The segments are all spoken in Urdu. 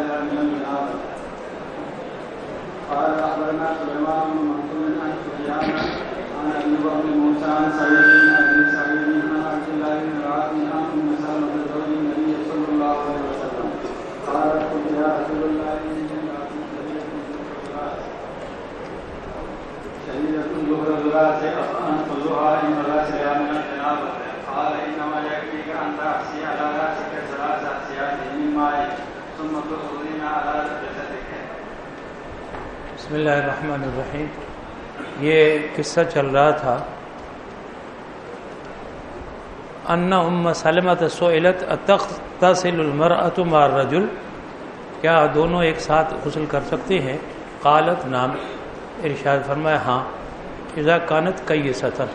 الى قال اخبرنا سليمان بن منصور عن سفيان عن ابي بكر موسى عن سعيد بن ابي سعيد عن عبد الله بن رافع عن ام سلمه زوج النبي صلى الله عليه وسلم۔ قالت قلت يا رسول الله اني ظهر الغلاس أنقذها إن غاسلها من الجنابة قال إنما يكفيك أن تحسي على رأسك ثلاث أحسيات من ماء ثم تخرجين على جسدك بسم اللہ الرحمن الرحیم. یہ قصہ چل رہا تھا. ان ام سلمت سئلت تصل المرأة مع الرجل؟ کیا دونوں ایک ساتھ غسل کر سکتے ہیں؟ قالت نام ارشاد فرمایا ہاں. اذا کانت کئی سطر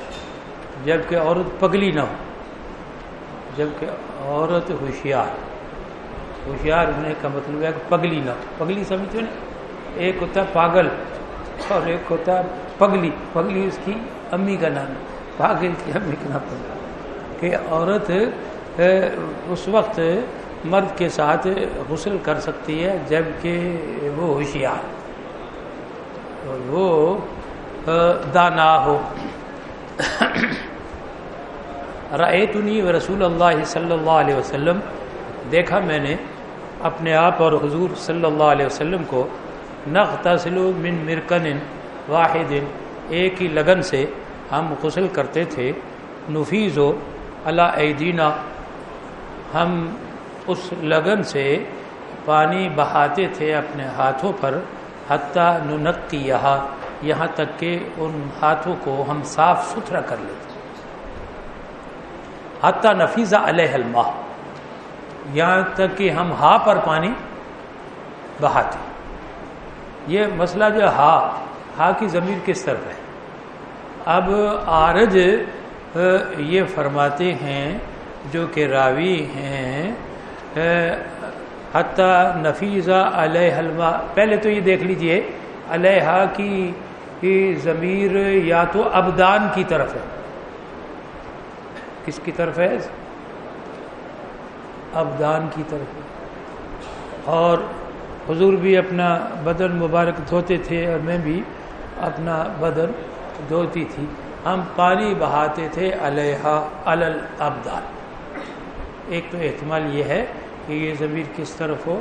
جبکہ عورت پگلی نہ ہو جبکہ عورت ہوشیار۔ ہوشیار ہونے کا مطلب ہے کہ پگلی نہ پگلی سمجھو نا؟ ایک ہوتا ہے پاگل اور ایک ہوتا ہے پگلی۔ پگلی اس کی امی کا نام ہے۔ پاگل کی امی کا نام کہ عورت اس وقت مرد کے ساتھ غسل کر سکتی ہے جبکہ وہ ہوشیار اور وہ دانا ہو۔ رأیتنی و رسول اللہ صلی اللہ علیہ وسلم، دیکھا میں نے اپنے آپ اور حضور صلی اللہ علیہ وسلم کو نغتسل من مرکن واحد، ایک ہی لگن سے ہم غسل کرتے تھے۔ نفیز و اللہ عیدینہ ہم اس لگن سے پانی بہاتے تھے اپنے ہاتھوں پر، حتیٰ ننقی یہاں یہاں تک کہ ان ہاتھوں کو ہم صاف ستھرا کر لیتے۔ حتیٰ نفیزہ علیہ الماء یہاں تک کہ ہم ہا پر پانی بہاتے یہ مسئلہ جو ہا ہا کی ضمیر کس طرف ہے؟ اب آرج یہ فرماتے ہیں، جو کہ راوی ہیں حتیٰ نفیزہ علیہ حلمہ پہلے تو یہ دیکھ لیجیے، علیہ کی ضمیر یا تو ابدان کی طرف ہے۔ کس کی طرف ہے؟ ابدان کی طرف۔ اور حضور بھی اپنا بدن مبارک دھوتے تھے اور میں بھی اپنا بدن دھوتی تھی۔ ہم پانی بہاتے تھے علیہ الل ابدان ایک تو احتمال یہ ہے کہ یہ ضمیر کس طرف ہو؟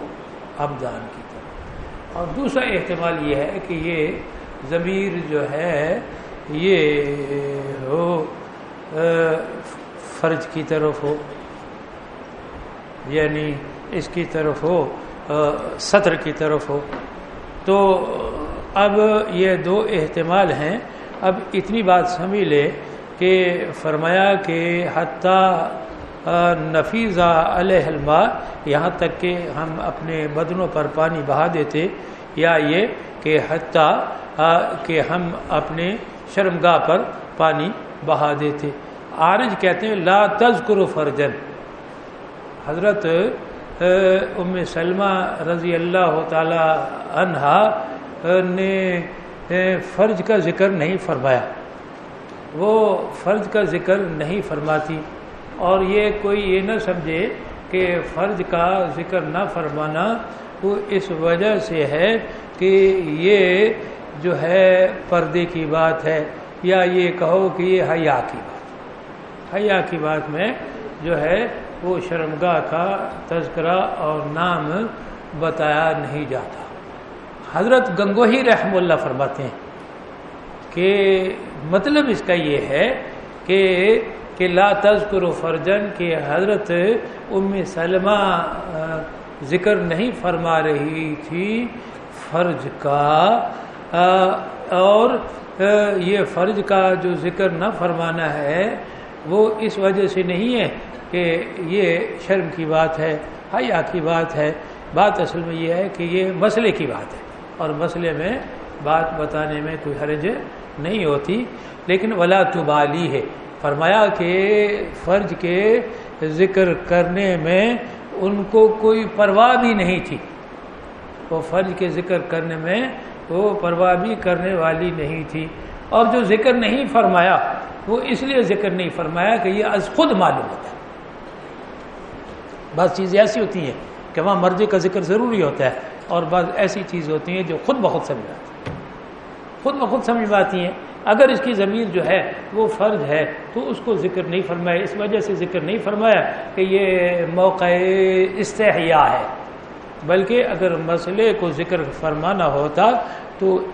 ابدان کی طرف۔ اور دوسرا احتمال یہ ہے کہ یہ ضمیر جو ہے، یہ ہو فرج کی طرف ہو۔ یعنی اس کی طرف ہو سطر کی طرف ہو۔ تو اب یہ دو احتمال ہیں۔ اب اتنی بات سمجھ لے کہ فرمایا کہ حتیٰ نفیزہ علیہ الماء، یہاں تک کہ ہم اپنے بدنوں پر پانی بہا دیتے، یا یہ کہ حتیٰ کہ ہم اپنے شرمگاہ پر پانی بہا دیتے۔ آرج کہتے ہیں، لا تذکر فرجن۔ حضرت ام سلمہ رضی اللہ تعالی عنہا نے فرض کا ذکر نہیں فرمایا۔ وہ فرض کا ذکر نہیں فرماتی۔ اور یہ کوئی یہ نہ سمجھے کہ فرض کا ذکر نہ فرمانا وہ اس وجہ سے ہے کہ یہ جو ہے پردے کی بات ہے، یا یہ کہو کہ یہ حیا کی بات۔ حیا کی بات میں جو ہے وہ شرمگاہ کا تذکرہ اور نام بتایا نہیں جاتا۔ حضرت گنگوہی رحم اللہ فرماتے ہیں کہ مطلب اس کا یہ ہے کہ کہ لا تذکر و فرجن کہ حضرت ام سلمہ ذکر نہیں فرما رہی تھی فرج کا اور یہ فرج کا جو ذکر نہ فرمانا ہے وہ اس وجہ سے نہیں ہے کہ یہ شرم کی بات ہے، حیا کی بات ہے۔ بات اصل میں یہ ہے کہ یہ مسئلے کی بات ہے۔ اور مسئلے میں بات بتانے میں کوئی حرج نہیں ہوتی۔ لیکن ولا تبالی ہے۔ فرمایا کہ فرض کے ذکر کرنے میں ان کو کوئی پرواہ بھی نہیں تھی۔ وہ فرض کے ذکر کرنے میں وہ پرواہ بھی کرنے والی نہیں تھی۔ اور جو ذکر نہیں فرمایا، وہ اس لیے ذکر نہیں فرمایا کہ یہ از خود معلوم ہوتا ہے۔ بعض چیزیں ایسی ہوتی ہیں کہ وہاں مرضی کا ذکر ضروری ہوتا ہے اور بعض ایسی چیز ہوتی ہیں جو خود بخود سمجھ آتی ہیں۔ خود بخود سمجھ میں آتی ہیں۔ اگر اس کی ضمیر جو ہے وہ فرض ہے تو اس کو ذکر نہیں فرمایا، اس وجہ سے ذکر نہیں فرمایا کہ یہ موقع استحیا ہے۔ بلکہ اگر مسئلے کو ذکر فرمانا ہوتا تو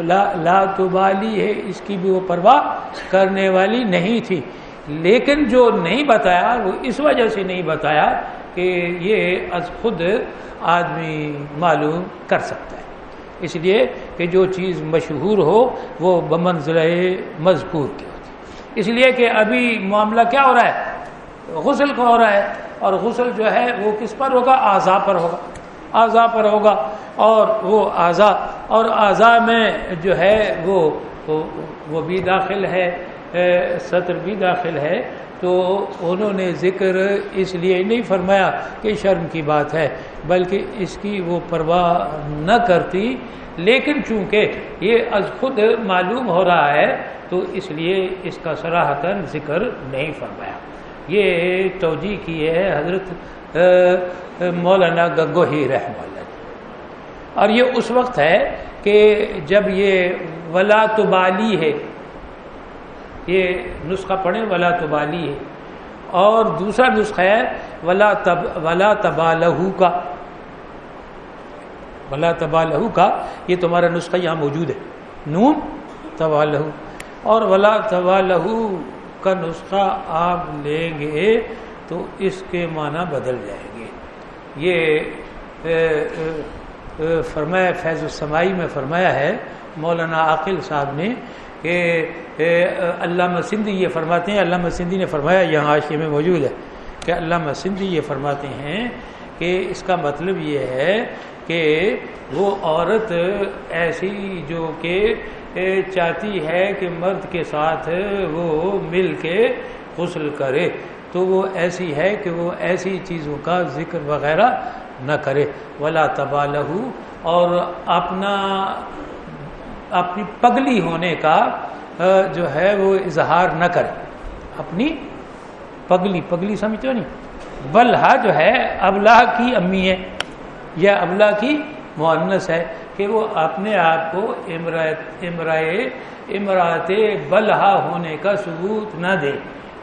لا تبالی ہے، اس کی بھی وہ پرواہ کرنے والی نہیں تھی۔ لیکن جو نہیں بتایا وہ اس وجہ سے نہیں بتایا کہ یہ از خود آدمی معلوم کر سکتا ہے۔ اس لیے کہ جو چیز مشہور ہو وہ بمنزل مذکور کی ہوتی اس لیے کہ ابھی معاملہ کیا ہو رہا ہے؟ غسل کا ہو رہا ہے۔ اور غسل جو ہے وہ کس پر ہوگا؟ اعضا پر ہوگا۔ اعضا پر ہوگا۔ اور وہ اعضا اور اعضا میں جو ہے وہ وہ بھی داخل ہے سطر بھی داخل ہے۔ تو انہوں نے ذکر اس لیے نہیں فرمایا کہ شرم کی بات ہے، بلکہ اس کی وہ پرواہ نہ کرتی۔ لیکن چونکہ یہ از خود معلوم ہو رہا ہے، تو اس لیے اس کا سراہتاً ذکر نہیں فرمایا۔ یہ توجہ کی ہے حضرت مولانا گگو ہی رحم اللہ۔ اور یہ اس وقت ہے کہ جب یہ ولا تبالی ہے یہ نسخہ پڑھیں، ولا تبالی ہے۔ اور دوسرا نسخہ ہے، ولا تب، ولا تبا لہو کا۔ ولا تبا لہو کا، یہ تمہارا نسخہ یہاں موجود ہے۔ نون تبا لہو اور ولا تبا لہو کا نسخہ آپ لیں گے تو اس کے معنی بدل جائیں گے۔ یہ فرمایا، فیض السمائی میں فرمایا ہے، مولانا عاقل صاحب نے کہ علامہ سندھی یہ فرماتے ہیں علامہ سندھی نے فرمایا، یہاں عاشی میں موجود ہے کہ علامہ سندھی یہ فرماتے ہیں کہ اس کا مطلب یہ ہے کہ وہ عورت ایسی جو کہ چاہتی ہے کہ مرد کے ساتھ وہ مل کے غسل کرے، تو وہ ایسی ہے کہ وہ ایسی چیزوں کا ذکر وغیرہ نہ کرے۔ ولا تبا اور اپنا اپنی پگلی ہونے کا جو ہے وہ اظہار نہ کرے۔ اپنی پگلی پگلی سمجھتے ہو نہیں؟ بلحا جو ہے، ابلا کی امی ہے، یا ابلا کی معنس ہے، کہ وہ اپنے آپ کو امرات امرائے امرات بلحا ہونے کا ثبوت نہ دے۔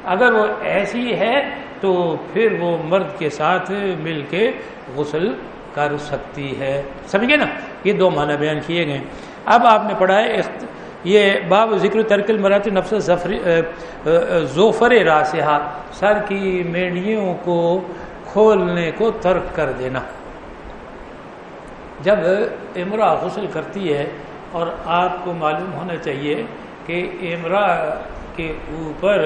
اگر وہ ایسی ہے، تو پھر وہ مرد کے ساتھ مل کے غسل کر سکتی ہے۔ سمجھے نا؟ یہ دو معنی بیان کیے گئے۔ اب آپ نے پڑھا ہے یہ باب ذکر ترکل مرات نفس ظفر راسحہ، سر کی میڑیوں کو کھولنے کو ترک کر دینا۔ جب امرا غسل کرتی ہے اور آپ کو معلوم ہونا چاہیے کہ امرا کے اوپر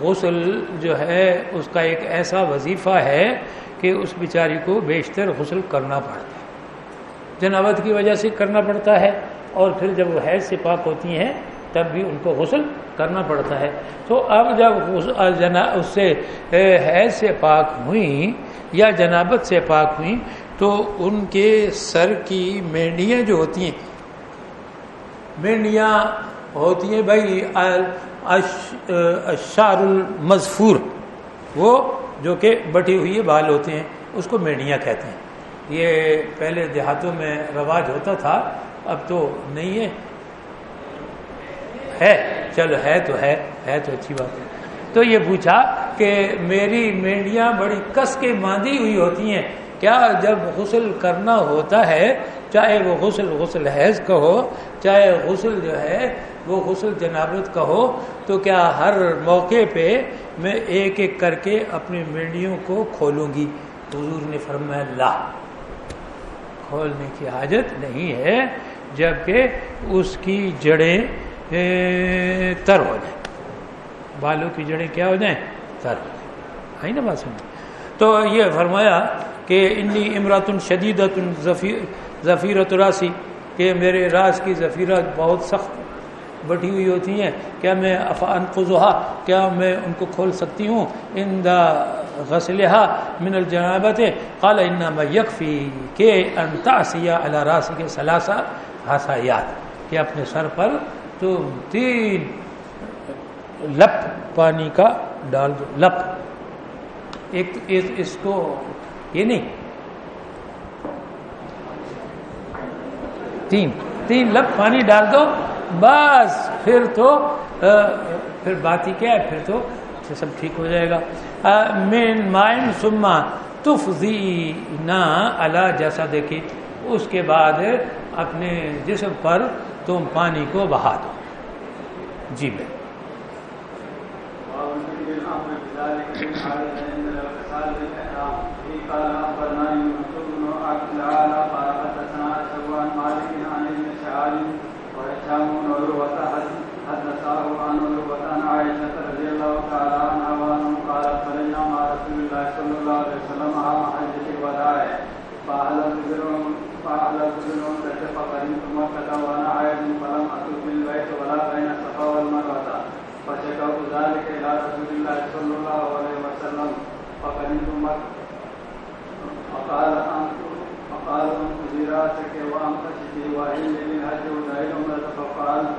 غسل جو ہے، اس کا ایک ایسا وظیفہ ہے کہ اس بیچاری کو بیشتر غسل کرنا پڑتا ہے۔ جنابت کی وجہ سے کرنا پڑتا ہے اور پھر جب وہ حیض سے پاک ہوتی ہیں، تب بھی ان کو غسل کرنا پڑتا ہے۔ تو اب جب اس سے حیض سے پاک ہوئیں یا جنابت سے پاک ہوئیں، تو ان کے سر کی مینڈیاں جو ہوتی ہیں، مینڈیاں ہوتی ہیں بھائی اشار المذفور وہ جو کہ بٹی ہوئی بال ہوتے ہیں، اس کو مینڈیاں کہتے ہیں۔ یہ پہلے دیہاتوں میں رواج ہوتا تھا، اب تو نہیں ہے۔ ہے، چلو ہے تو ہے ہے تو اچھی بات ہے۔ تو یہ پوچھا کہ میری مینڈیاں بڑی کس کے باندھی ہوئی ہوتی ہیں؟ کیا جب غسل کرنا ہوتا ہے، چاہے وہ غسل غسل حیض کا ہو، چاہے غسل جو ہے وہ غسل جنابت کا ہو، تو کیا ہر موقع پہ میں ایک ایک کر کے اپنی مینڈیوں کو کھولوں گی؟ حضور نے فرمایا، لا۔ کھولنے کی حاجت نہیں ہے، جبکہ اس کی جڑیں تر ہو جائیں۔ بالوں کی جڑیں کیا ہو جائیں؟ تر ہو جائیں۔ آئی نا بات سمجھ؟ تو یہ فرمایا کہ انی امرات شدید ذفیرت راسی، کہ میرے راز کی ذفیرت بہت سخت بٹھی ہوئی ہوتی ہیں۔ کیا میں افان قزحا کیا میں ان کو کھول سکتی ہوں؟ ان دا غسلها من الجنابت قال انما يكفي كي ان تعسيا على راسك ثلاثه ثلاثہ حسایات کہ اپنے سر پر تو تین لپ پانی کا ڈال دو، لپ۔ ایک اس کو یہ نہیں، تین تین لپ پانی ڈال دو، بس۔ پھر تو پھر بات ہی کیا ہے؟ پھر تو سب ٹھیک ہو جائے گا۔ مین مائن سما تفزی نہ اللہ جیسا دیکھی اس کے بعد اپنے جسم پر تم پانی کو بہا دو۔ جی وسلم حجت الوداع فاعل الجن فاعل ثم قد وانا عائد فلم اتو بالبيت ولا بين الصفا والمروه فشكوا ذلك الى رسول الله صلى الله عليه وسلم. فقدمت مكه فقال فقال انت زيراتك وانت شتي وعلمي من حج ودائما فقالت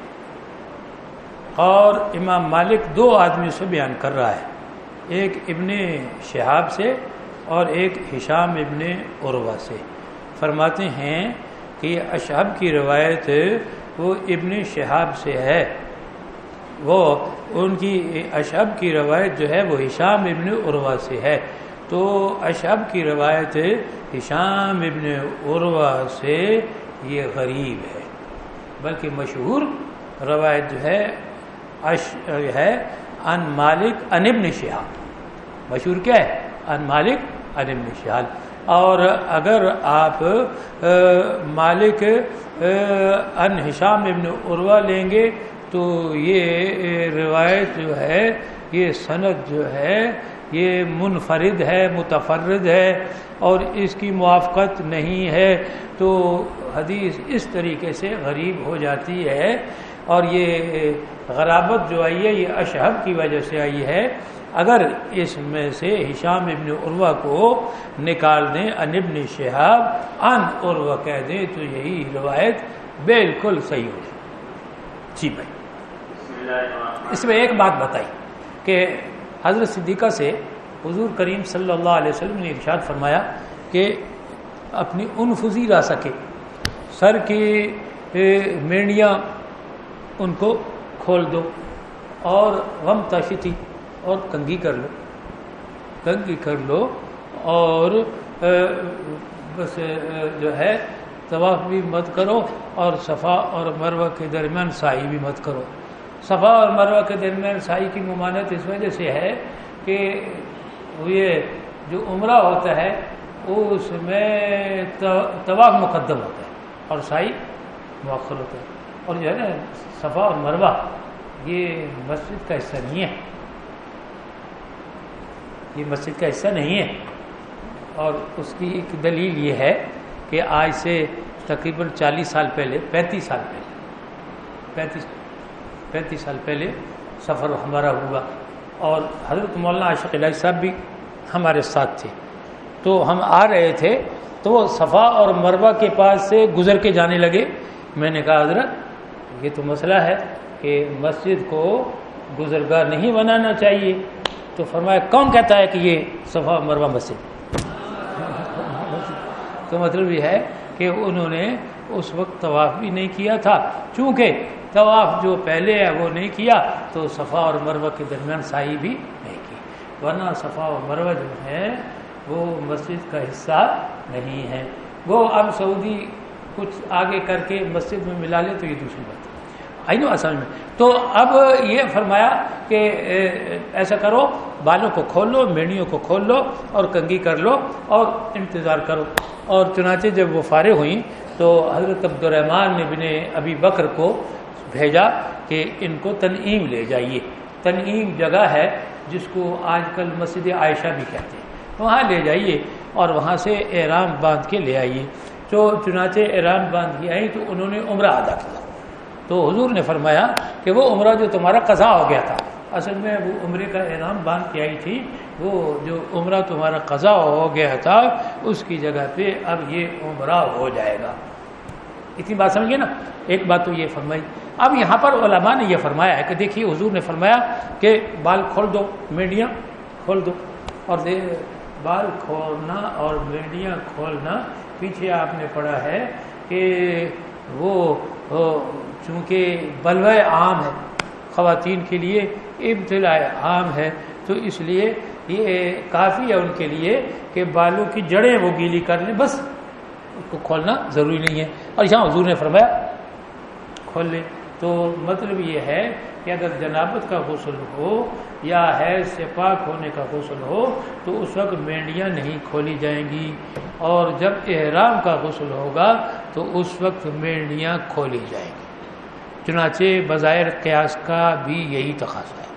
اور امام مالک دو آدمیوں سے بیان کر رہا ہے۔ ایک ابن شہاب سے اور ایک ہشام ابن عروا سے۔ فرماتے ہیں کہ اشہب کی روایت وہ ابن شہاب سے ہے۔ وہ ان کی اشب کی روایت جو ہے وہ ہشام ابن عروا سے ہے۔ تو اشب کی روایت ہشام ابن عروا سے یہ غریب ہے۔ بلکہ مشہور روایت جو ہے ہے ان مالک ان ابن شہاب۔ مشہور کیا ہے؟ ان مالک ان ابن شہال اور اگر آپ مالک ان ہشام ابن عروا لیں گے، تو یہ روایت جو ہے، یہ صنعت جو ہے، یہ منفرد ہے، متفرد ہے، اور اس کی موافقت نہیں ہے، تو حدیث اس طریقے سے غریب ہو جاتی ہے اور یہ غرابت جو آئی ہے، یہ اشہب کی وجہ سے آئی ہے۔ اگر اس میں سے ہشام ابن عروا کو نکال دیں، ان ابن شہاب، ان عروا کہہ دیں، تو یہی روایت بالکل صحیح ہو جائے۔ جی بھائی۔ اس میں ایک بات بتائی کہ حضرت صدیقہ سے حضور کریم صلی اللہ علیہ وسلم نے ارشاد فرمایا کہ اپنی انفزی را سکے سر کی میڑیاں ان کو کھول دو اور غم تاشتی اور کنگھی کر لو۔ کنگھی کر لو اور بس جو ہے، طواف بھی مت کرو اور صفا اور مروہ کے درمیان سائی بھی مت کرو۔ صفا اور مروہ کے درمیان سائی کی ممانت اس وجہ سے ہے کہ یہ جو عمرہ ہوتا ہے، اس میں طواف مقدم ہوتا ہے اور سائی مؤخر ہوتا ہے۔ اور جو ہے نا، صفا اور مروہ، یہ مسجد کا حصہ نہیں ہے۔ یہ مسجد کا حصہ نہیں ہے۔ اور اس کی ایک دلیل یہ ہے کہ آج سے تقریباً چالیس سال پہلے، پینتیس سال پہلے، پینتیس پینتیس سال پہلے سفر ہمارا ہوا۔ اور حضرت مولانا عاشق الہی صاحب بھی ہمارے ساتھ تھے۔ تو ہم آ رہے تھے تو صفا اور مربع کے پاس سے گزر کے جانے لگے۔ میں نے کہا، حضرت یہ تو مسئلہ ہے کہ مسجد کو گزرگاہ نہیں بنانا چاہیے۔ تو فرمایا، کون کہتا ہے کہ یہ صفا مربع مسجد؟ تو مطلب یہ ہے کہ انہوں نے اس وقت طواف بھی نہیں کیا تھا۔ چونکہ طواف جو پہلے ہے وہ نہیں کیا، تو صفا اور مروہ کے درمیان سائی بھی نہیں کی۔ ورنہ صفا اور مروہ جو ہے، وہ مسجد کا حصہ نہیں ہے۔ وہ اب سعودی کچھ آگے کر کے مسجد میں ملا لے تو یہ دوسری بات ہے۔ آئی نو اصل میں تو اب یہ فرمایا کہ ایسا کرو، بالوں کو کھول لو، میڑیوں کو کھول لو اور کنگھی کر لو اور انتظار کرو۔ اور چنانچہ جب وہ فارغ ہوئیں تو حضرت عبد الرحمٰن نے بن ابھی بکر کو بھیجا کہ ان کو تنعیم لے جائیے۔ تنعیم جگہ ہے جس کو آج کل مسجد عائشہ بھی کہتے ہیں۔ وہاں لے جائیے اور وہاں سے احرام باندھ کے لے آئیے۔ جو چنانچہ احرام باندھ کے آئی تو انہوں نے عمرہ ادا کیا۔ تو حضور نے فرمایا کہ وہ عمرہ جو تمہارا قضا ہو گیا تھا، اصل میں وہ عمرے کا احرام باندھ کے آئی تھی، وہ جو عمرہ تمہارا قضا ہو گیا تھا، اس کی جگہ پہ اب یہ عمرہ ہو جائے گا۔ اتنی بات سمجھیے نا؟ ایک بات تو یہ فرمائی۔ اب یہاں پر علماء نے یہ فرمایا ہے کہ دیکھیے حضور نے فرمایا کہ بال کھول دو میڈیا کھول دو اور بال کھولنا اور میڈیا کھولنا پیچھے آپ نے پڑھا ہے کہ وہ چونکہ بلوہ عام ہے، خواتین کے لیے ابتلا عام ہے، تو اس لیے یہ کافی ہے ان کے لیے کہ بالوں کی جڑیں وہ گیلی کر لیں، بس اس کو کھولنا ضروری نہیں ہے۔ اور یہاں حضور نے فرمایا، کھول لیں۔ تو مطلب یہ ہے کہ اگر جنابت کا غسل ہو یا حیض سے پاک ہونے کا غسل ہو تو اس وقت مینڈیاں نہیں کھولی جائیں گی اور جب احرام کا غسل ہوگا تو اس وقت مینڈیاں کھولی جائیں گی۔ چنانچہ بظاہر قیاس کا بھی یہی تقاضا ہے۔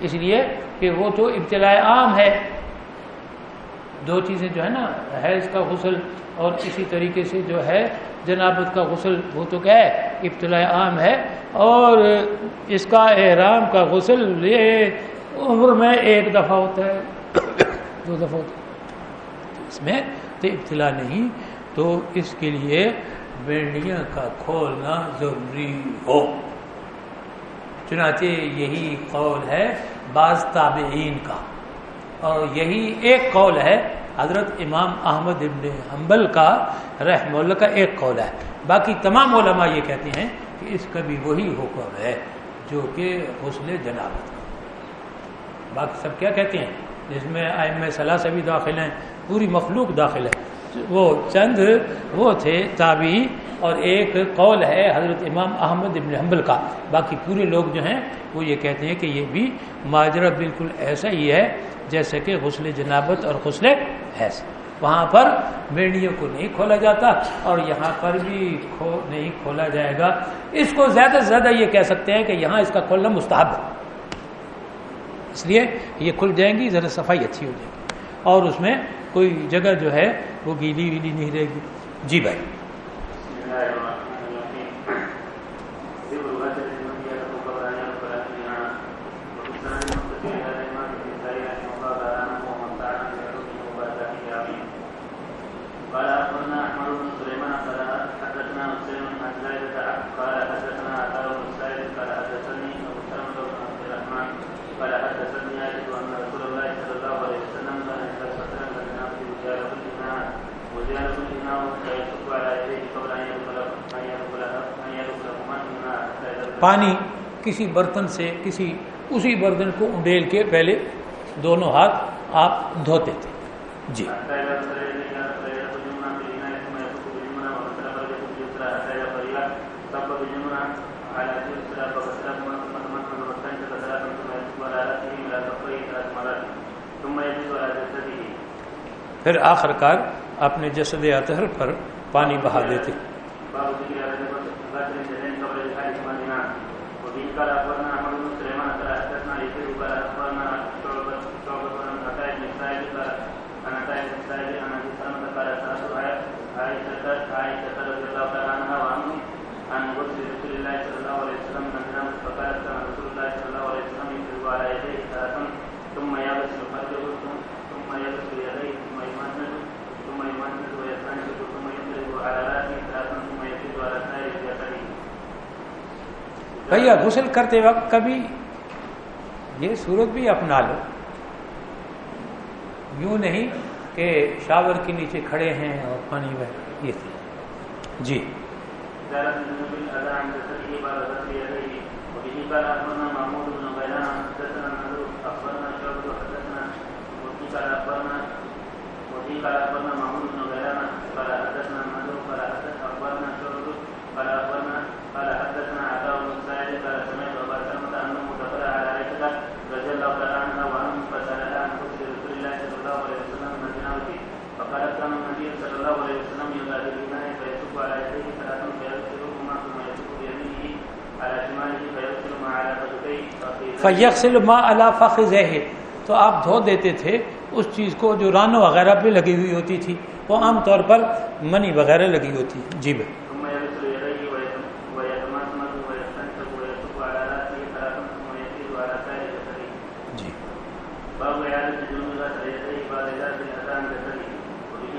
اس لیے کہ وہ تو ابتلاء عام ہے۔ دو چیزیں جو ہے نا، حیض کا غسل اور اسی طریقے سے جو ہے جنابت کا غسل وہ تو کیا ہے، ابتلاء عام ہے، اور اس کا احرام کا غسل یہ عمر میں ایک دفعہ ہوتا ہے، دو دفعہ ہوتا ہے۔ اس میں تو ابتلا نہیں، تو اس کے لیے بینڈیاں کا کھولنا ضروری ہو۔ چنانچہ یہی قول ہے بعض تابعین کا، اور یہی ایک قول ہے حضرت امام احمد ابن حنبل کا رحم اللہ کا ایک قول ہے۔ باقی تمام علماء یہ کہتے ہیں کہ اس کا بھی وہی حکم ہے جو کہ حسن جنابت کا باقی سب کیا کہتے ہیں؟ جس میں آئم صلاح سے بھی داخل ہیں، پوری مخلوق داخل ہے۔ وہ چند وہ تھے تابعی اور ایک قول ہے حضرت امام احمد ابن حنبل کا۔ باقی پورے لوگ جو ہیں وہ یہ کہتے ہیں کہ یہ بھی ماجرہ بالکل ایسا ہی ہے جیسے کہ غسل جنابت اور غسل حیض وہاں پر میڑیوں کو نہیں کھولا جاتا اور یہاں پر بھی کھو نہیں کھولا جائے گا۔ اس کو زیادہ سے زیادہ یہ کہہ سکتے ہیں کہ یہاں اس کا کھولنا مستحب ہے۔ اس لیے یہ کھل جائیں گی، ذرا صفائی اچھی ہو جائے گی۔ اور اس میں کوئی جگہ جو ہے وہ گیلی ویلی نہیں رہے گی۔ جی بھائی۔ پانی کسی برتن سے، کسی اسی برتن کو انڈیل کے پہلے دونوں ہاتھ آپ دھوتے تھے۔ جی۔ پھر آخر کار اپنے جسد اطہر پر پانی بہا دیتے۔ قال اخبرنا احمد بن سليمان قال حدثنا يزيد قال اخبرنا شعبة شعبة عن عطاء بن سعيد قال عن عطاء بن سعيد عن ابي سلمة قال سالت عائشة عائشة رضي الله تعالى عنها وعنهم عن غسل رسول الله صلى الله عليه وسلم من الجنابة فقالت كان رسول الله صلى الله عليه وسلم يفرغ على يديه ثلاثا ثم يغسل فرجه ثم يغسل يديه ثم يمسد ثم يمسد ويستنشق ثم يفرغ على راسه ثلاثا ثم يفرغ على سائر جسده بھیا غسل کرتے وقت کبھی یہ صورت بھی اپنا لو۔ یوں نہیں کہ شاور کے نیچے کھڑے ہیں اور پانی میں یہ تھی۔ جی۔ فیقسل ما اللہ فخذ ہے تو آپ دھو دیتے تھے، اس چیز کو جو رانو وغیرہ پہ لگی ہوئی ہوتی تھی، وہ عام طور پر منی وغیرہ لگی ہوتی جی بھائی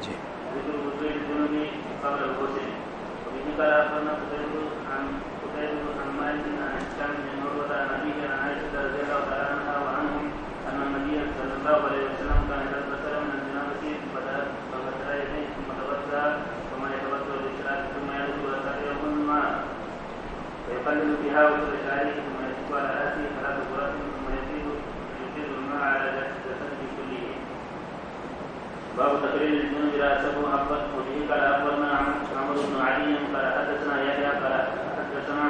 جی۔ ثم على ثلاث غرف ثم الماء على كله باب تقرير الجنوب راسه حقا وبه قال أخبرنا عمرو بن علي قال حدثنا يحيى قال حدثنا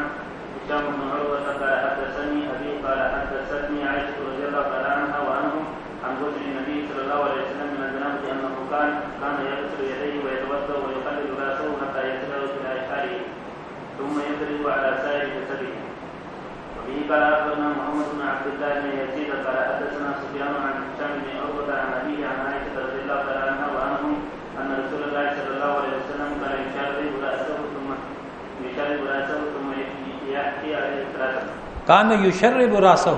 هشام بن عروة قال حدثني أبي قال حدثتني عائشة رضي الله تعالى عنها وعنهم عن غسل النبي صلى الله عليه وسلم من الجنابه أنه كان كان يغسل يديه ويتوضأ ويقلل رأسه حتى يصل إلى اشعاره ثم يضرب على سائر جسده. وبه قال أخبرنا محمد بن عبد الله بن يزيد قال حدثنا سفيان عن هشام بن عروة عن أبيه عن عائشة الله تعالى عنها وعنهم ان رسول الله صلى الله عليه وسلم كان يشرب ثم يشرب ثم عليه کان یشرب راسہ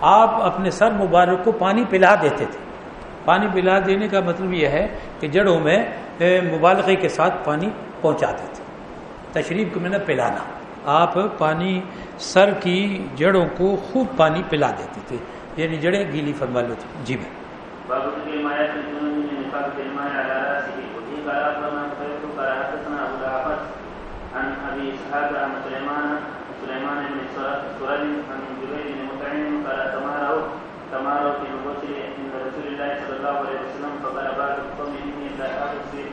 آپ اپنے سر مبارک کو پانی پلا دیتے تھے. پانی پلا دینے کا مطلب یہ ہے کہ جڑوں میں مبالغے کے ساتھ پانی پہنچاتے تھے تشریف کو میں نے پلانا. آپ پانی سر کی جڑوں کو خوب پانی پلا دیتے تھے. یعنی جڑیں گیلی فرما لیتے جی بھائی باب ذكر ما ياتي الجنون من نفاق الماء على راسه وفي قال اخبرنا قتيبة قال حدثنا ابو الاحوص عن ابي اسحاق عن سليمان سليمان بن سرد عن جبير بن مطعم قال تماروا تماروا في الغسل عند رسول الله صلى الله عليه وسلم فقال بعض القوم اني لا اغسل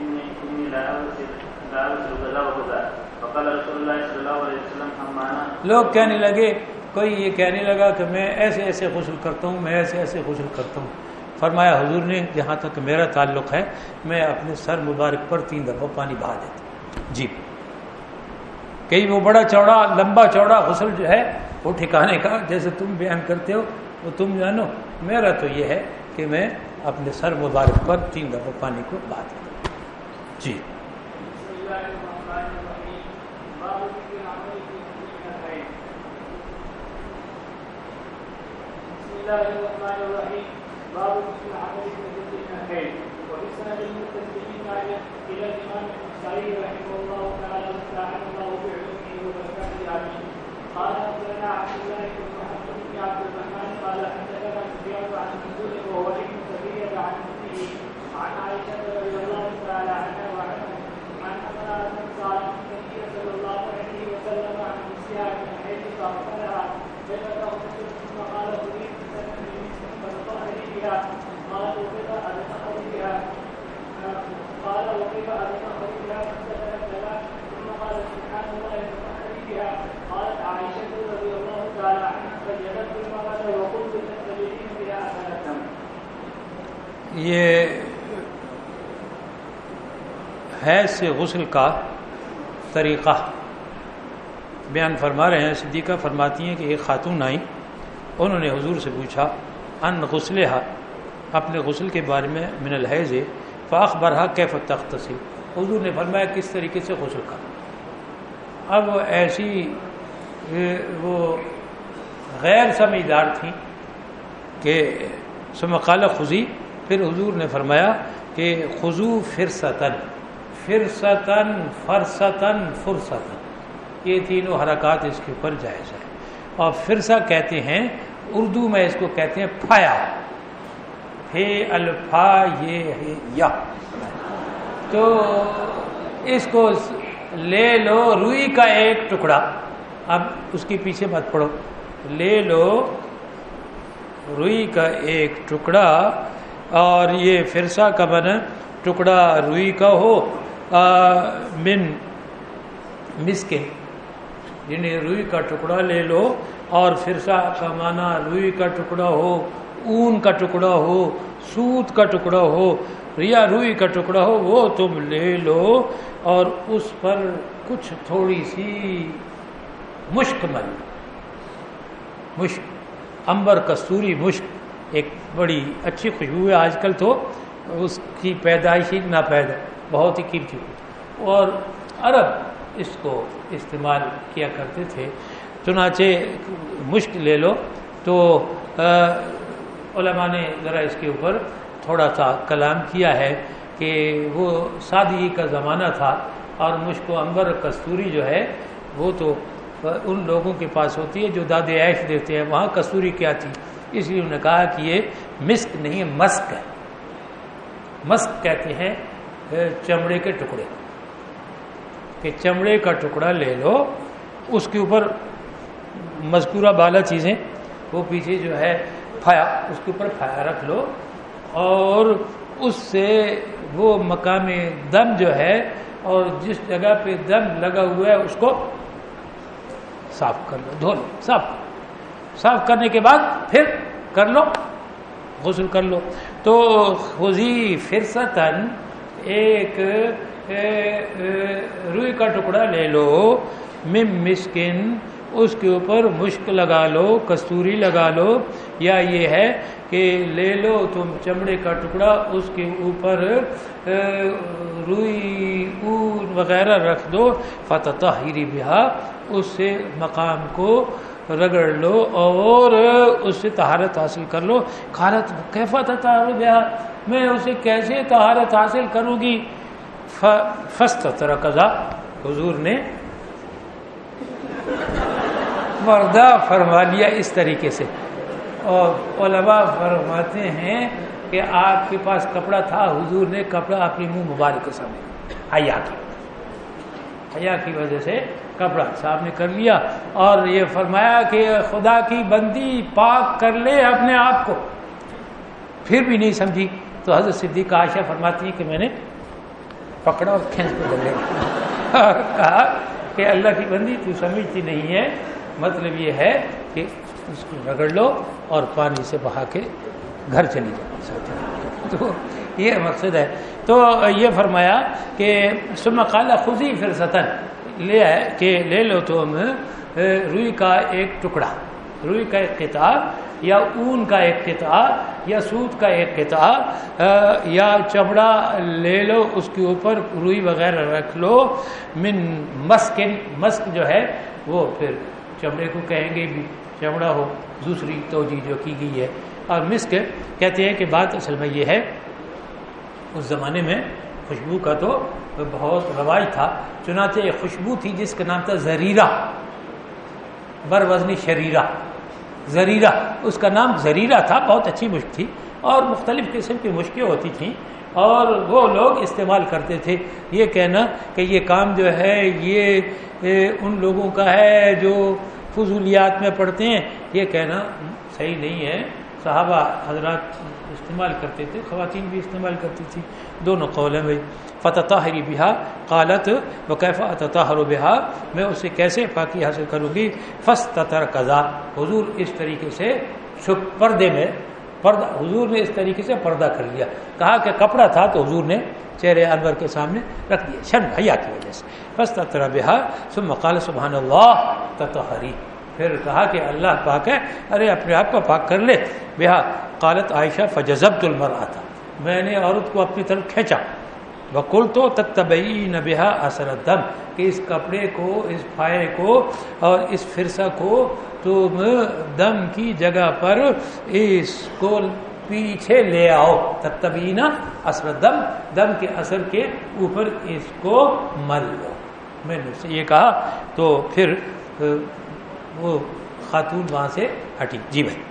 اني اني لا اغسل لا اغسل كذا وكذا فقال رسول الله صلى الله عليه وسلم اما لوگ کہنے لگے، کوئی یہ کہنے لگا کہ میں ایسے ایسے غسل کرتا ہوں، میں ایسے ایسے غسل کرتا ہوں۔ فرمایا، حضور نے، جہاں تک میرا تعلق ہے، میں اپنے سر مبارک پر تین دفعہ پانی بہا دیتا جی۔ کئی وہ بڑا چوڑا، لمبا چوڑا غسل جو ہے، وہ ٹھکانے کا، جیسے تم بیان کرتے ہو، وہ تم جانو، میرا تو یہ ہے کہ میں اپنے سر مبارک پر تین دفعہ پانی کو بہا دیتا ہوں۔ جی۔ بسم الرحمن الرحيم باب ذكر العمل في مسلم الخير وفي سند المتسلمين الى الامام النسائي رحمه الله تعالى واستعان الله بعلمه وبركاته عليه قال اخبرنا عبد الله بن محمد بن عبد الرحمن قال حدثنا سفيان عن منصور وهو ابن سبيل عن مثله عن عائشه رضي الله تعالى عنها وعنها عن امراه قال النبي صلى الله عليه وسلم عن نسيها من حيث فاغفرها كيف تغتسل ثم قال اريد سنه فتطهري بها قال وكيف اتطهر بها قال وكيف اتطهر بها فاستدلت لها ثم قال سبحان الله تطهري بها قالت عائشه رضي الله تعالى عنها فجلست المراه وقلت تستجيبين بها افلا یہ حیض سے غسل کا طریقہ بیان فرما رہے ہیں۔ صدیقہ فرماتی ہیں کہ ایک خاتون آئی، انہوں نے حضور سے پوچھا ان غسل اپنے غسل کے بارے میں من الحیض فاخ برہا کیف تختصی حضور نے فرمایا، کس طریقے سے غسل کر اب ایسی، وہ غیر سمجھدار تھیں کہ سمقال خزی پھر حضور نے فرمایا کہ خضو فرستن فرستن فرستن فرستن یہ تینوں حرکات اس کے اوپر جائز ہے اور فرسا کہتے ہیں، اردو میں اس کو کہتے ہیں پھایا۔ پھے الفا، یہ ہے یا۔ تو اس کو لے لو روئی کا ایک ٹکڑا۔ اب اس کے پیچھے مت پڑو۔ لے لو روئی کا ایک ٹکڑا۔ اور یہ فرسا کا بنا ٹکڑا روئی کا ہو من مسکن یعنی روئی کا ٹکڑا لے لو اور فرسا کا معنی روئی کا ٹکڑا ہو، اون کا ٹکڑا ہو، سوت کا ٹکڑا ہو یا روئی کا ٹکڑا ہو، وہ تم لے لو اور اس پر کچھ تھوڑی سی مشک مل۔ مشک، امبر کستوری مشک۔ ایک بڑی اچھی خوشبو ہے آج کل تو، اس کی پیدائش ہی نہ پیدا بہت ہی قیمتی اور عرب اس کو استعمال کیا کرتے تھے۔ چنانچہ مشک لے لو تو علماء نے ذرا اس کے اوپر تھوڑا سا کلام کیا ہے کہ وہ سادگی کا زمانہ تھا اور مشک و امبر کستوری جو ہے، وہ تو ان لوگوں کے پاس ہوتی ہے جو داد عیش دیتے ہیں۔ وہاں کستوری کیا تھی؟ اس لیے انہوں نے کہا کہ یہ مسک نہیں، مسک ہے۔ مسک کہتے ہیں چمڑے کے ٹکڑے۔ کہ چمڑے کا ٹکڑا لے لو، اس کے اوپر مذکورہ بالا چیزیں، وہ پیچھے جو ہے پھایا، اس کے اوپر پھایا رکھ لو۔ اور اس سے وہ مقام دم جو ہے، اور جس جگہ پہ دم لگا ہوا ہے، اس کو صاف کر لو، دھو لو، صاف۔ صاف کرنے کے بعد پھر کر لو، غسل کر لو۔ تو خزی فرستن ایک روئی کا ٹکڑا لے لو، مم مسکن، اس کے اوپر مشک لگا لو، کستوری لگا لو۔ یا یہ ہے کہ لے لو تم چمڑے کا ٹکڑا، اس کے اوپر روئی اون وغیرہ رکھ دو۔ فتح تحری بہا اس سے مقام کو رگڑ لو اور اس سے تہارت حاصل کر لو۔ خارت کیفت تہار میں اسے کیسے تہارت حاصل کروں گی؟ فسٹ ترقضا حضور نے مردہ فرما لیا اس طریقے سے۔ اور علماء فرماتے ہیں کہ آپ کے پاس کپڑا تھا، حضور نے کپڑا اپنی منہ مبارک کے سامنے۔ حیا کی۔ حیا کی وجہ سے کپڑا صاحب نے کر لیا اور یہ فرمایا کہ خدا کی بندی پاک کر لے اپنے آپ کو۔ پھر بھی نہیں سمجھی۔ تو حضرت صدیق عائشہ فرماتی ہے کہ میں نے پکڑا اور کھینچ کو۔ ڈلے اور کہا کہ اللہ کی بندی تو سمجھتی نہیں ہے۔ مطلب یہ ہے کہ اس کو رگڑ لو اور پانی سے بہا کے گھر چلی جاؤ۔ تو یہ مقصد ہے۔ تو یہ فرمایا کہ سم خالہ خود ہی لے آئے کہ لے لو تم روئی کا ایک ٹکڑا، روئی کا ایک کتاب یا اون کا ایک کتاب یا سوت کا ایک کتاب یا چمڑا لے لو، اس کے اوپر روئی وغیرہ رکھ لو، من مسک مسک جو ہے وہ پھر چمڑے کو کہیں گے بھی چمڑا ہو، دوسری توجہ جو کی گئی ہے۔ اور مسک کہتے ہیں کہ بات اصل میں یہ ہے، اس زمانے میں خوشبو کا تو بہت رواج تھا۔ چنانچہ ایک خوشبو تھی جس کا نام تھا زریرہ۔ بر وزنی شریرہ۔ زریرہ۔ اس کا نام زریرہ تھا، بہت اچھی مشک تھی اور مختلف قسم کی مشکیں ہوتی تھیں اور وہ لوگ استعمال کرتے تھے۔ یہ کہنا کہ یہ کام جو ہے، یہ ان لوگوں کا ہے جو فضولیات میں پڑھتے ہیں۔ یہ کہنا صحیح نہیں ہے۔ صحابہ حضرات استعمال کرتے تھے، خواتین بھی استعمال کرتی تھی۔ دونوں قول میں فتح طاہری بہا قالت و کیفا تطاہر بہا میں اسے کیسے پاکی حاصل کروں گی؟ فس تطر قضا حضور اس طریقے سے چھپ پردے میں، پردہ، حضور نے اس طریقے سے پردہ کر لیا۔ کہا کہ کپڑا تھا تو حضور نے چہرے انور کے سامنے رکھ دیا شن حیا کی وجہ سے۔ بس تطرا بہا سب مقال سبحان اللہ تطہری پھر کہا کہ اللہ پاک ہے، ارے اپنے آپ کو پاک کر لے۔ بہا، قالت عائشہ فجزبت المر آتا میں نے عورت کو اپنی طرف کھینچا۔ بکل تو تتبئی نبیہ اثر دم کہ اس کپڑے کو، اس پھائے کو اور اس فرسہ کو تم دم کی جگہ پر اس کو پیچھے لے آؤ۔ تتبینا اثر دم دم کے اثر کے اوپر اس کو مل لو۔ میں نے اسے یہ کہا۔ تو پھر وہ خاتون وہاں سے ہٹی۔ جی بھائی۔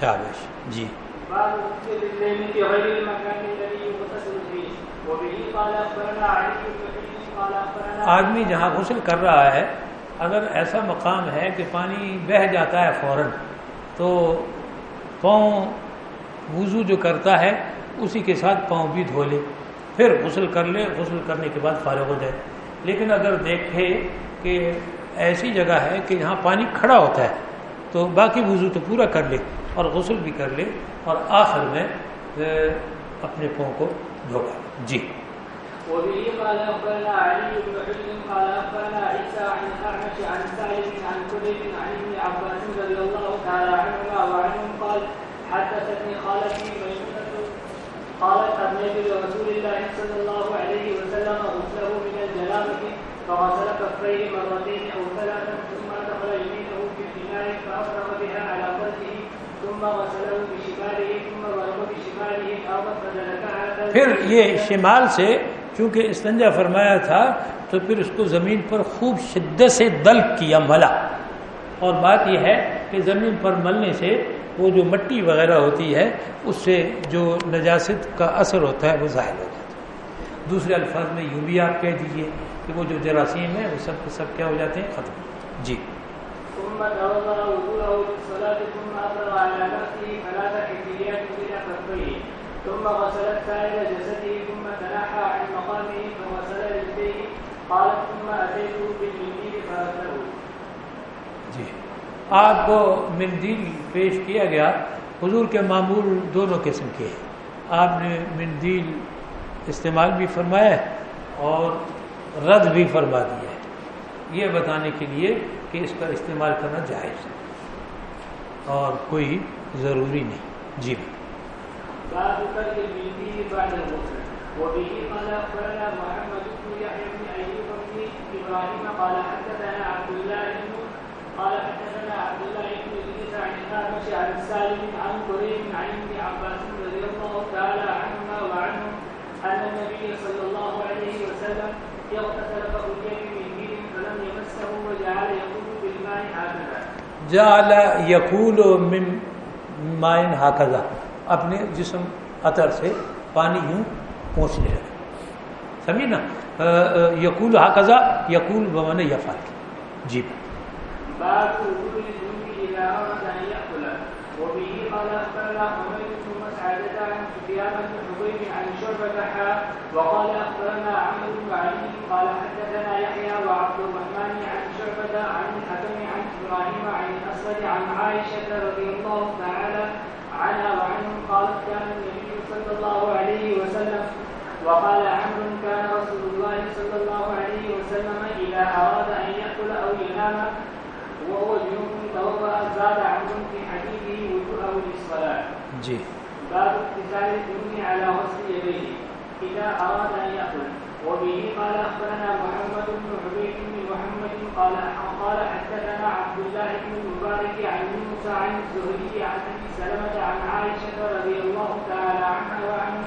شابش. جی. آدمی جہاں غسل کر رہا ہے اگر ایسا مقام ہے کہ پانی بہہ جاتا ہے فوراً تو پاؤں وضو جو کرتا ہے اسی کے ساتھ پاؤں بھی دھو لے پھر غسل کر لے غسل کرنے کے بعد فارغ ہو جائے۔ لیکن اگر دیکھے کہ ایسی جگہ ہے کہ جہاں پانی کھڑا ہوتا ہے تو باقی وضو تو پورا کر لے۔ اور غسل بھی کر لے اور آخر میں اپنے پاؤں کو دھوگا جی۔ وبه قال علي بن قال عيسى عن عن سالم عن عن ابن عباس رضي الله تعالى عنهما وعنهم قال، حدثتني خالتي قالت لرسول الله صلى الله عليه وسلم غسله من فغسل كفيه مرتين او ثلاثا ثم دخل يمينه في الاناء فافرغ بها على فرجه پھر یہ شمال سے چونکہ استنجا فرمایا تھا، تو پھر اس کو زمین پر خوب شدت سے دلک کیا، ملا۔ اور بات یہ ہے کہ زمین پر ملنے سے وہ جو مٹی وغیرہ ہوتی ہے، اس سے جو نجاست کا اثر ہوتا ہے، وہ ظاہر ہو جاتا ہے۔ دوسرے الفاظ میں یوں بھی آپ کہہ دیجیے کہ وہ جو جراثیم ہے وہ سب کے سب کیا ہو جاتے ہیں؟ ختم۔ جی۔ ثم توضا وضوءه للصلاه ثم افرغ على نفسه ثلاث حجريات الى كفيه. ثم غسلت سائر جسده، ثم تنحى عن مقامه فغسل رجليه. قالت، ثم اتيته بالمنديل فغسله جی۔ آپ کو مندیل پیش کیا گیا۔ حضور کے معمول دونوں قسم کے ہیں۔ آپ نے مندیل استعمال بھی فرمایا ہے اور رد بھی فرما دیا ہے۔ یہ بتانے کے لیے کہ اس کا استعمال کرنا جائز ہے۔ اور کوئی ضروری نہیں۔ جی۔ وبه قال اخبرنا محمد بن يحيى بن ايوب بن ابراهيم قال حدثنا عبد الله بن قال حدثنا عبد الله بن ادريس عن الاعمش عن عن قريب عن ابن عباس رضي الله تعالى عنهما ان النبي صلى الله عليه وسلم اغتسل فأتي بمنديل فلم يمسه وجعل يقول بالماء یقول من مائن ہاکزا اپنے جسم عطر سے پانی یوں پہنچنے لگے سمجھی نا؟ یقول ہاکزا یقول بمن یفعل۔ جی۔ وقال اخبرنا عمرو بن علي قال حدثنا يحيى وعبد الرحمن عن شعبة عن الحكم عن إبراهيم عن الأسود عن عائشة رضي الله تعالى عنها وعنهم قالت كان النبي صلى الله عليه وسلم وقال عمرو كان رسول الله صلى الله عليه وسلم إذا أراد أن يأكل أو ينام وهو جنوب توضأ زاد عمرو في حديثه وجوهه للصلاة. جی. باب اغتسال الجنوب على غسل يديه. اذا اراد ان ياكل وبه قال اخبرنا محمد بن عبيد بن محمد قال قال حدثنا عبد الله بن المبارك عن موسى عن الزهري عن ابي سلمه عن عائشه رضي الله تعالى عنها وعنه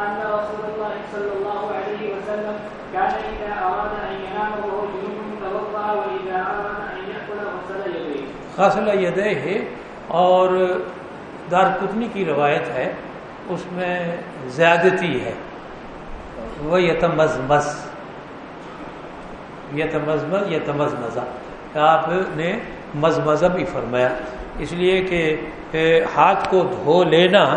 ان رسول الله صلى الله عليه وسلم كان اذا اراد ان ينام وهو جنوب توضا واذا اراد ان ياكل غسل يديه. غسل یدے ہے اور دار قطنی کی روایت ہے اس میں زیادتی ہے۔ وہ یتمزمز۔ یتمزمز، یتمزمزہ۔ آپ نے مزمزہ بھی فرمایا۔ اس لیے کہ ہاتھ کو دھو لینا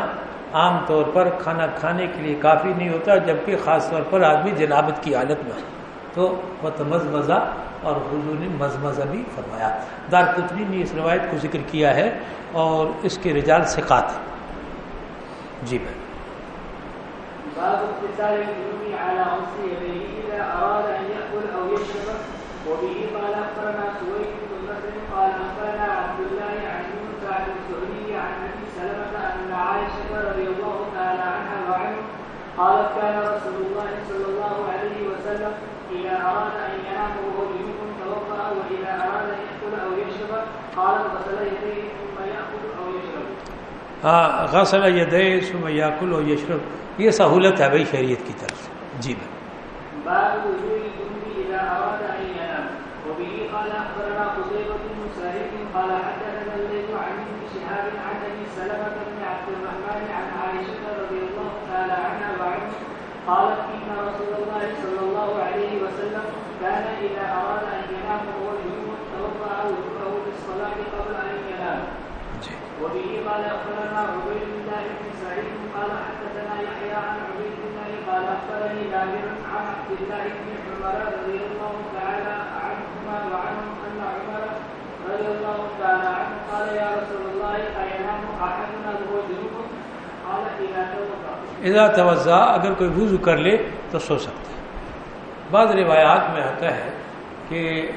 عام طور پر کھانا کھانے کے لیے کافی نہیں ہوتا، جبکہ خاص طور پر آدمی جنابت کی حالت میں۔ تو وہ تمزمزہ اور حضور نے مزمزہ بھی فرمایا۔ دار قطنی نے اس روایت کو ذکر کیا ہے اور اس کے رجال سکات بھائی باب اغتسال الجنوب على غسل يديه إذا أراد أن يأكل أو يشرب وبه قال أخبرنا سويد بن نصر قال أخبرنا عبد الله عن يونس عن الزهري عن أبي سلمة أن عائشة رضي الله تعالى عنها وعنه قالت كان رسول الله صلى الله عليه وسلم إذا أراد أن ينام وهو جنوب توضأ وإذا أراد أن يأكل أو يشرب قالت غسل يديه ثم يأكل أو يشرب. غسل یدے ثم یاکل و یشرب. یہ سہولت ہے بھائی شریعت کی طرف سے۔ جی بھائی۔ قال قالت ان رسول الله صلى الله عليه وسلم كان اذا اراد ان ينام وهو جنوب توضا وجوهه للصلاة قبل ان ينام. جی۔ وبه قال اخبرنا عبيد الله بن سعيد قال حدثنا يحيى عن عبيد الله قال اخبرني جابر عن عبد الله بن عمر رضي الله تعالى عنهما وعنهم ان عمر رضي الله تعالى عنه قال يا رسول الله اينام احدنا وهو جنوب قال إذا توضأ. اذا توضا اگر کوئی وضو کر لے تو سو سکتا ہے۔ بعض روایات میں آتا ہے کہ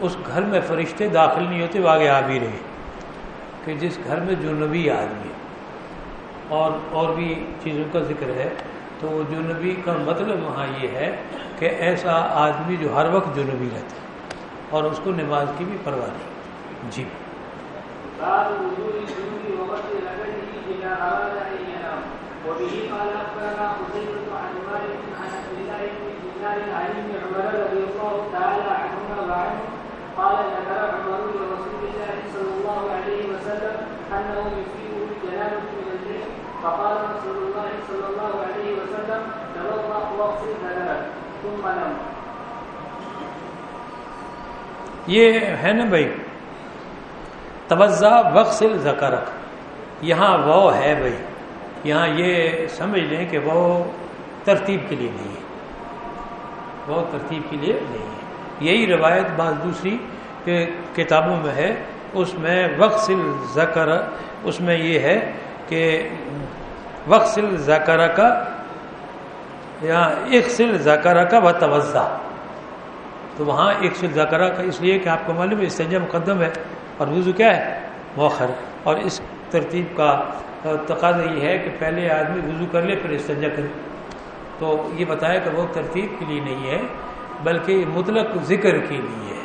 اس گھر میں فرشتے داخل نہیں ہوتے وہ آگے آ بھی رہے۔ کہ جس گھر میں جنوبی آدمی اور اور بھی چیزوں کا ذکر ہے، تو وہ جنوبی کا مطلب وہاں یہ ہے کہ ایسا آدمی جو ہر وقت جنوبی رہتا ہے، اور اس کو نماز کی بھی پرواہ نہیں۔ جی۔ قال قال ذكر عمر لرسول الله صلى الله عليه وسلم أنه يصيبه الجنابة من الليل فقال رسول الله صلى الله عليه وسلم توضأ واغسل ذكرك ثم نم. یہ ہے نا بھائی؟ توجہ وقصل ذکرک یہاں وہ ہے بھائی. یہاں یہ سمجھ لیں کہ وہ ترتیب کے لیے نہیں ہے. وہ ترتیب کے لیے نہیں ہے. یہی روایت بعض دوسری کتابوں میں ہے۔ اس میں وقصل ذکر، اس میں یہ ہے کہ وقصل ذکر کا یا اقسل ذکر کا و توجہ تو وہاں ایک سل کا اس لیے کہ آپ کو معلوم ہے استنجا مقدم ہے۔ اور وضو کیا ہے؟ مؤخر۔ اور اس ترتیب کا تقاضا یہ ہے کہ پہلے آدمی وضو کر لے، پھر استنجا کرے۔ تو یہ بتایا کہ وہ ترتیب کے لیے نہیں ہے۔ بلکہ مطلق ذکر کے لیے ہے۔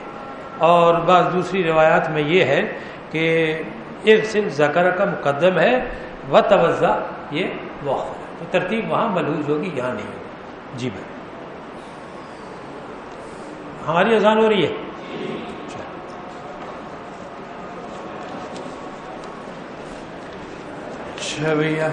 اور بعض دوسری روایات میں یہ ہے کہ ایک سل ذکر کا مقدم ہے و توجہ یہ مؤخر ہے تو ترتیب وہاں ملحوظ ہوگی، یہاں نہیں ہوگی۔ جی بھائی۔ ہماری اذان ہو رہی ہے؟ اچھا بھیا۔